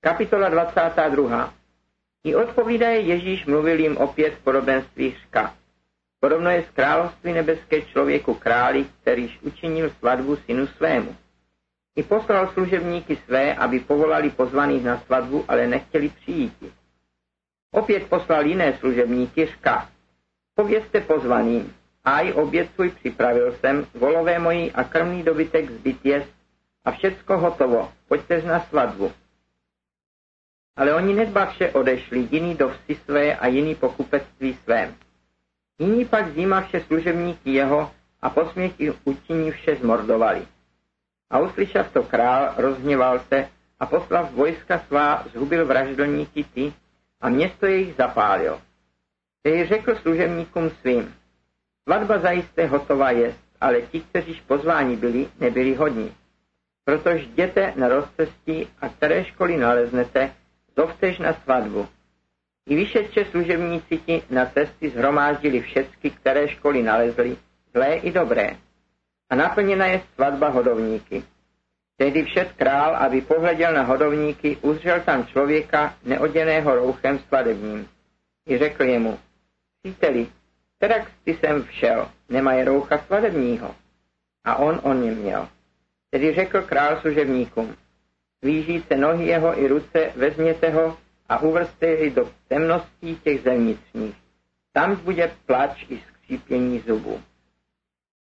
Kapitola 22. I odpovídaje Ježíš mluvil jim opět v podobenství řka. Podobno je z království nebeské člověku králi, kterýž učinil svatbu synu svému. I poslal služebníky své, aby povolali pozvaných na svatbu, ale nechtěli přijít. Opět poslal jiné služebníky, řka. Povězte pozvaným, aj oběd svůj připravil jsem, volové moji a krmný dobytek zbyt jest a všecko hotovo, pojďte na svatbu. Ale oni nedbavše odešli, jiný do vsi své a jiný po kupectví svém. Jiní pak vše služebníky jeho a posměch učiní vše zmordovali. A uslyšav to král, rozhněval se a poslav vojska svá zhubil vraždolníky ty a město jejich zapálil. Tehdy řekl služebníkům svým, svatba zajisté hotová jest, ale ti, kteříž pozváni byli, nebyli hodní. Protož jděte na rozcestí a které školy naleznete, zovtež na svatbu. I vyšetče služebníci ti na cesty zhromáždili všecky, které školy nalezli, zlé i dobré. A naplněna je svatba hodovníky. Tehdy všet král, aby pohleděl na hodovníky, uzřel tam člověka neoděného rouchem svadebním. I řekl jemu, příteli, terak ty jsem všel, nemají roucha svadebního. A on o něm měl. Tedy řekl král služebníkům, se nohy jeho i ruce, vezměte ho a uvrste jej do temností těch zevnitřních. Tam bude plač i skřípění zubů.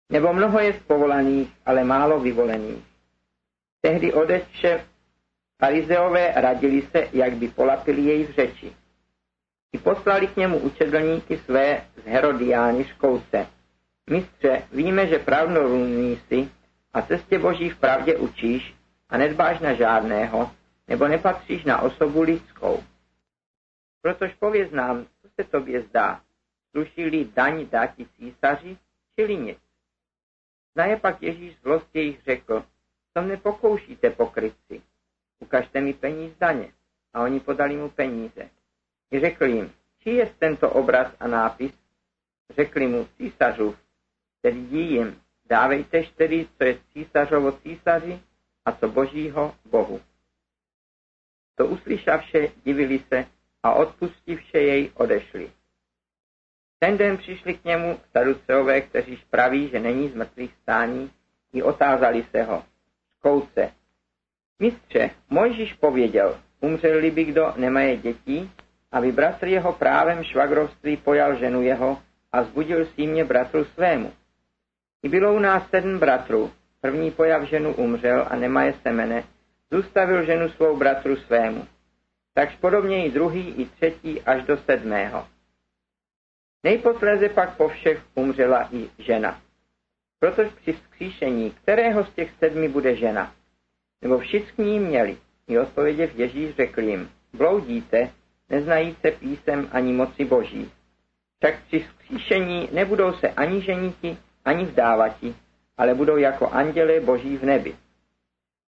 Nebo mnoho je povolaných, ale málo vyvolených. Tehdy odečše farizeové radili se, jak by polapili jej v řeči. I poslali k němu učedlníky své z Herodiány škouce. Mistře, víme, že pravdorůný jsi a cestě Boží v pravdě učíš a nedbáš na žádného, nebo nepatříš na osobu lidskou. Protož pověz nám, co se tobě zdá, sluší-li daň dáti císaři, čili nic. Znaje pak Ježíš zlosti jich řekl, co mne pokoušíte pokrytci, ukažte mi peníz daně. A oni podali mu peníze. I řekl jim, či je tento obraz a nápis? Řekli mu, císařův, tedy jim, dávejtež tedy, co je císařovo císaři a co božího Bohu. To uslyšavše, divili se a odpustivše jej odešli. Ten den přišli k němu saduceové, kteří praví, že není z mrtvých stání, i otázali se ho. Skouce. Mistře, Mojžíš pověděl, umřel-li by kdo nemaje dětí, aby bratr jeho právem švagrovství pojal ženu jeho a zbudil símě bratru svému. I bylo u nás sedm bratrů. První pojav ženu umřel a nemaje semene, zůstavil ženu svou bratru svému. Takž podobně i druhý, i třetí až do sedmého. Nejposléze pak po všech umřela i žena. Protože při vzkříšení, kterého z těch sedmi bude žena? Nebo všichni měli. I odpověděv Ježíš řekl jim, bloudíte, neznajíce písem ani moci boží. Tak při vzkříšení nebudou se ani ženiti, ani vdávati, ale budou jako anděle boží v nebi.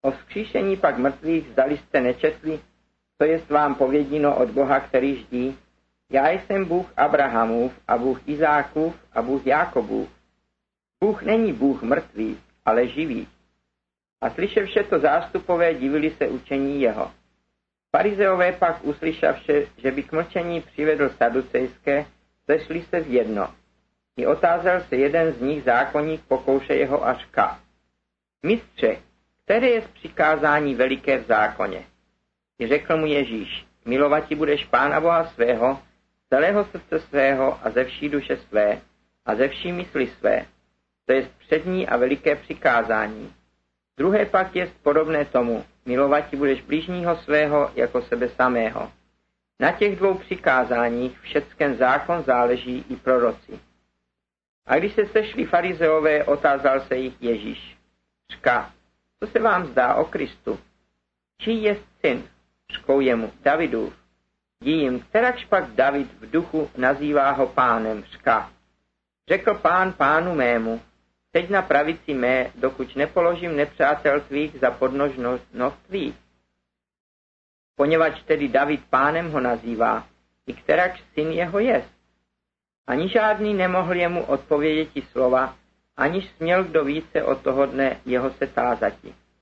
O vzkříšení pak mrtvých zdali jste nečetli, co je vám povědino od Boha, který ždí, já jsem Bůh Abrahamův a Bůh Izákův a Bůh Jákobův. Bůh není Bůh mrtvý, ale živý. A slyševše to zástupové divili se učení jeho. Farizeové pak uslyšavše, že by k mlčení přivedl saducejské, sešli se v jedno. I otázal se jeden z nich zákonník pokouše jeho až ka. Mistře, které je z přikázání veliké v zákoně? I řekl mu Ježíš, milovat ti budeš Pána Boha svého, celého srdce svého a ze vší duše své a ze vší mysli své. To je přední a veliké přikázání. Druhé pak je podobné tomu, milovat ti budeš blížního svého jako sebe samého. Na těch dvou přikázáních všecken zákon záleží i proroci. A když se sešli farizeové, otázal se jich Ježíš. Řka, co se vám zdá o Kristu? Čí je syn? Řkou jemu, Davidův. Dím, kterakž pak David v duchu nazývá ho pánem, řka. Řekl pán pánu mému, teď na pravici mé, dokud nepoložím nepřátel tvých za podnožnost tvých. Poněvadž tedy David pánem ho nazývá, i kterakž syn jeho jest. Ani žádný nemohl jemu odpovědět slova, aniž směl kdo více od toho dne jeho se tázati.